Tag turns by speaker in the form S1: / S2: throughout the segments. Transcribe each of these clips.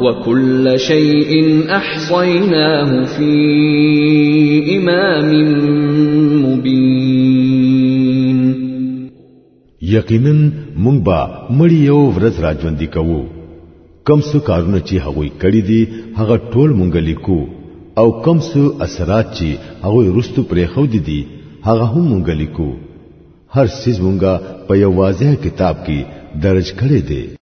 S1: وكل شيء احصيناه في امام مبين
S2: یقینا مونږ به مړی یو ورځ راځوندې کوو کم څه کارونه چې هغوی کړی دي هغه ټول مونږ لیکو او کم څه اثرات چې هغوی رستو پرې خو دي دي هغه هم مونږ لیکو هر سیز مونږه په یو واضح کتاب کې درج کړی دی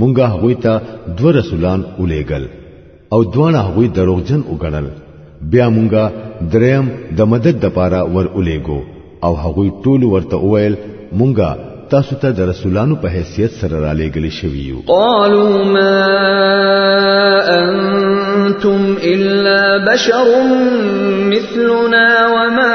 S2: مونږه هغوی ته دو رسولان الیګل او دواړه هغوی دروغجن وګڼل بیا مونږه دریم د مدد د پاره ور الیګو او هغوی ټول ورته وویل مونږه تاسو ته د رسولانو په حیثیت سره را لېګل شوی یو
S1: قالوا ما انتم الا بشر مثلنا وما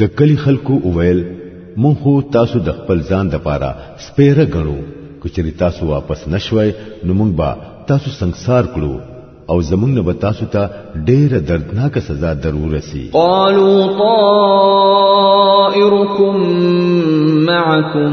S2: د کلی خلکو وویل مونږ خو تاسو د خپل ځان د پاره سپیره غنو کچری تاسو واپس نشوي نو مونږ به تاسو سنگسار کړو او زمونږ نه به تاسو ته ډیره دردناک سزا ضرور رسی
S1: قالوا طائركم معكم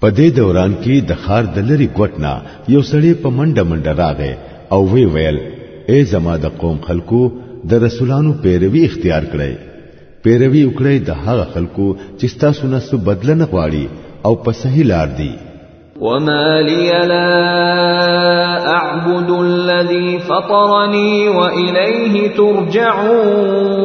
S2: په دې دوران کې د خار د لری ګټنا یو سړی په منډه منډه راغی او وی ویل اے زما د قوم خلکو د رسولانو پیروي اختیار کړئ پیروي وکړئ د هغه خلکو چې تاسو نه څه بدل نه غواړي او په صحیح لار دي
S1: وما لي لا اعبد الذي فطرني واليه ترجعون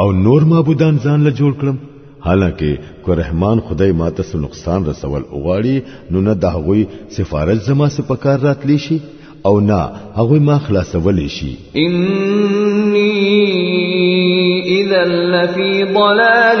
S2: او نور معبودان ځان له جوړ کړم حالانکه کو رحمان خدای ماته سو نقصان رسول اوغاړي نو نه د هغوی سفارت زما سه پکار راتلی شي او نه هغوی ما خلاصول شي
S1: انی اذا لفی ضلال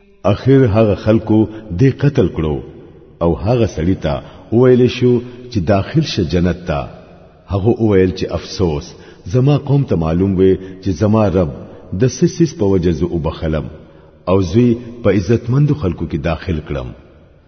S2: اخر هغه خلکو دې قتل کړو او هغه سړی ته وویل شو چې داخل شه جنت ته هغه وویل چې افسوس زما قوم ته معلوم وي چې زما رب د سسیس په وجه زه وبخلم او زوی په عزتمندو خلکو کې داخل کړم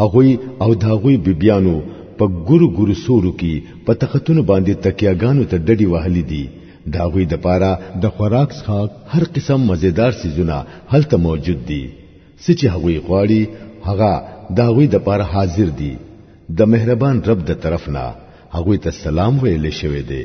S2: هغوی او
S1: داغوی بیبیانو په ګورو ګورو سورو کې په تختونو باندې تکیاګانو ته ډډې وهلې دي دا غوي د پاره د خوراک څخه هر قسم مزیدار سيزونه هلته موجود دي سچ هغوی غواړي هغه دا غوي د پاره حاضر دي د مهربان رب د طرف نه هغوی ته سلام ویل شوی دی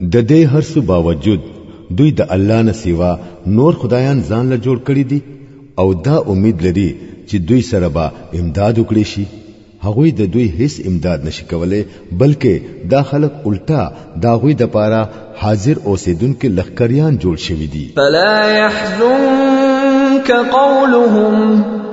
S1: د دې هر
S2: څه باوجود دوی د الله نه سیوا نور خدایان ځان له جوړ کړی دي او دا امید لري چې دوی سره به امداد وکړي شي هغه د دوی هیڅ امداد نشي کولای بلکې دا خلک الټا دا غوي د پاره حاضر اوسیدونکو لخکریان جوړ شوی دي
S1: فلا يحزنك قولهم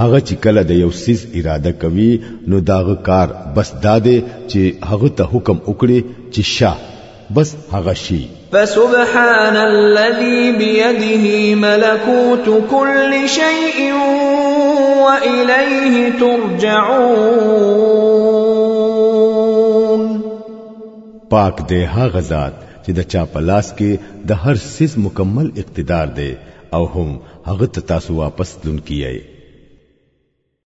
S2: هغه چې کله د یو سیز اراده کوي نو داغه کار بس داده چې هغه ته حکم وکړي چې شاه بس هغه شي
S1: فسبحان الذي بيده ملكوت كل شيء واليه ترجعون
S2: پاک دی هغه ذات چې د چا په لاس کې د هر سیز مکمل اقتدار دی او هم هغه ته تاسو واپس تلونکي یئ